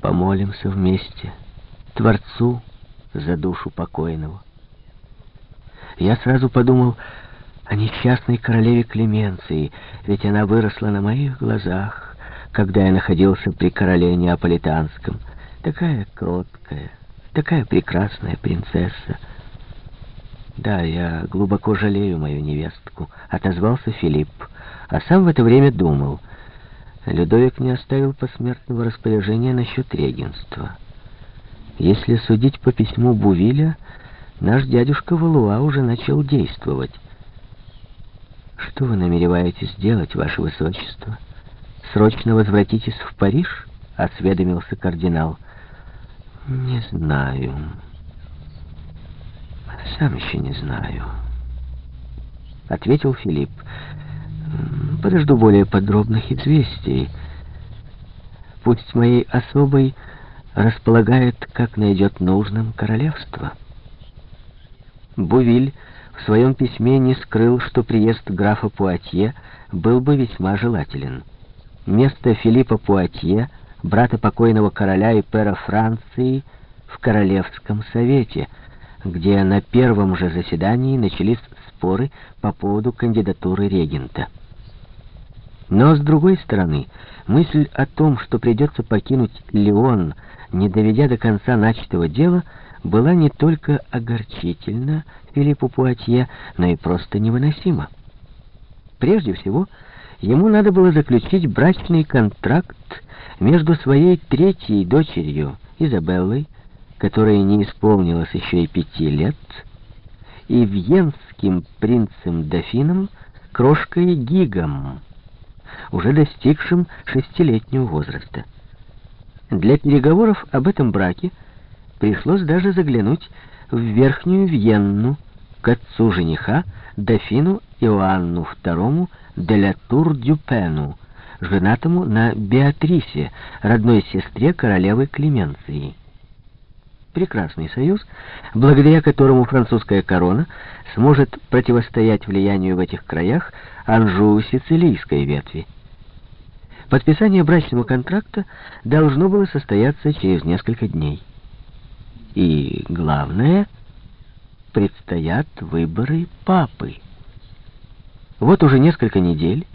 Помолимся вместе Творцу за душу покойного. Я сразу подумал о несчастной королеве Клеменции, ведь она выросла на моих глазах, когда я находился при короле Неаполитанском. Такая кроткая, такая прекрасная принцесса. Да, я глубоко жалею мою невестку, отозвался Филипп, а сам в это время думал. Людовик не оставил посмертного распоряжения насчет регенства. Если судить по письму Бувиля, наш дядюшка Валуа уже начал действовать. «Что вы намереваетесь делать, ваше высочество? Срочно возвратитесь в Париж?» — осведомился кардинал. «Не знаю. Сам еще не знаю», — ответил Филипп. «Подожду более подробных известий. Пусть моей особой располагает, как найдет нужным, королевство». Бувиль в своем письме не скрыл, что приезд графа Пуатье был бы весьма желателен. Место Филиппа Пуатье, брата покойного короля и пера Франции, в Королевском совете, где на первом же заседании начались споры по поводу кандидатуры регента. Но, с другой стороны, мысль о том, что придется покинуть Леон, не доведя до конца начатого дела, была не только огорчительна Филиппу Пуатье, но и просто невыносима. Прежде всего, ему надо было заключить брачный контракт между своей третьей дочерью Изабеллой, которой не исполнилось еще и пяти лет, и вьенским принцем-дофином крошкой Гигом, уже достигшим шестилетнего возраста. Для переговоров об этом браке пришлось даже заглянуть в Верхнюю Вьенну к отцу жениха, дофину Иоанну II де ля Тур-Дюпену, женатому на Беатрисе, родной сестре королевы Клеменции. Прекрасный союз, благодаря которому французская корона сможет противостоять влиянию в этих краях Анжу-Сицилийской ветви. Подписание брачного контракта должно было состояться через несколько дней. И главное, предстоят выборы папы. Вот уже несколько недель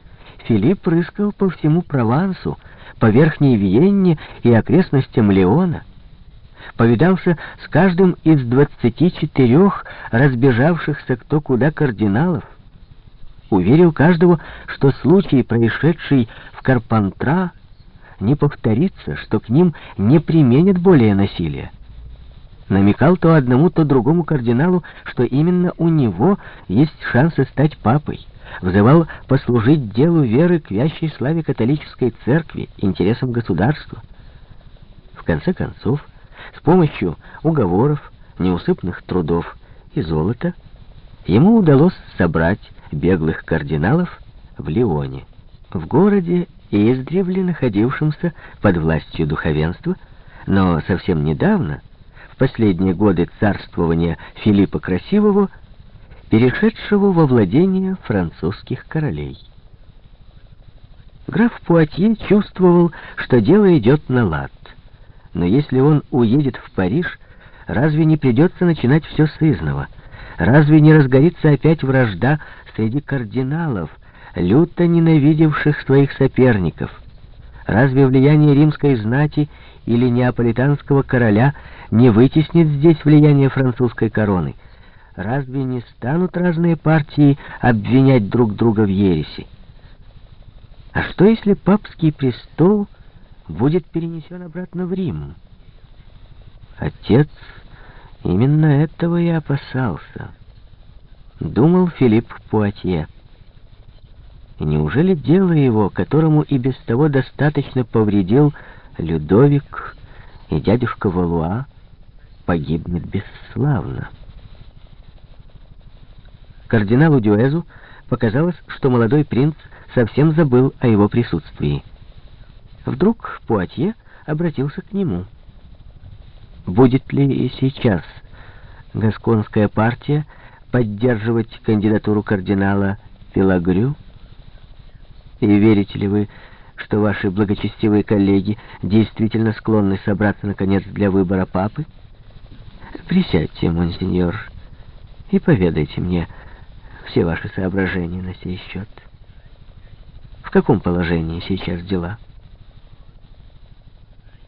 Филипп рыскал по всему Провансу, по Верхней Виенне и окрестностям Леона, повидался с каждым из двадцати четырех разбежавшихся кто куда кардиналов, уверил каждого, что случай, происшедший в Карпантра, не повторится, что к ним не применят более насилия. Намекал то одному, то другому кардиналу, что именно у него есть шансы стать папой, взывал послужить делу веры к вящей славе католической церкви, интересам государства. В конце концов, с помощью уговоров, неусыпных трудов и золота, ему удалось собрать беглых кардиналов в Лионе, в городе, издревле находившемся под властью духовенства, но совсем недавно — в последние годы царствования Филиппа Красивого, перешедшего во владение французских королей. Граф Пуатье чувствовал, что дело идет на лад. Но если он уедет в Париж, разве не придется начинать все с изного? Разве не разгорится опять вражда среди кардиналов, люто ненавидевших своих соперников? Разве влияние римской знати или неаполитанского короля не вытеснит здесь влияние французской короны? Разве не станут разные партии обвинять друг друга в ереси? А что, если папский престол будет перенесен обратно в Рим? Отец именно этого и опасался. Думал Филипп Пуатье. И неужели дело его, которому и без того достаточно повредил Людовик и дядюшка Валуа, погибнет бесславно? Кардиналу Дюэзу показалось, что молодой принц совсем забыл о его присутствии. Вдруг Пуатье обратился к нему. «Будет ли и сейчас гасконская партия поддерживать кандидатуру кардинала Пелагрю?» И верите ли вы что ваши благочестивые коллеги действительно склонны собраться, наконец, для выбора папы? Присядьте, монсеньор, и поведайте мне все ваши соображения на сей счет. В каком положении сейчас дела?»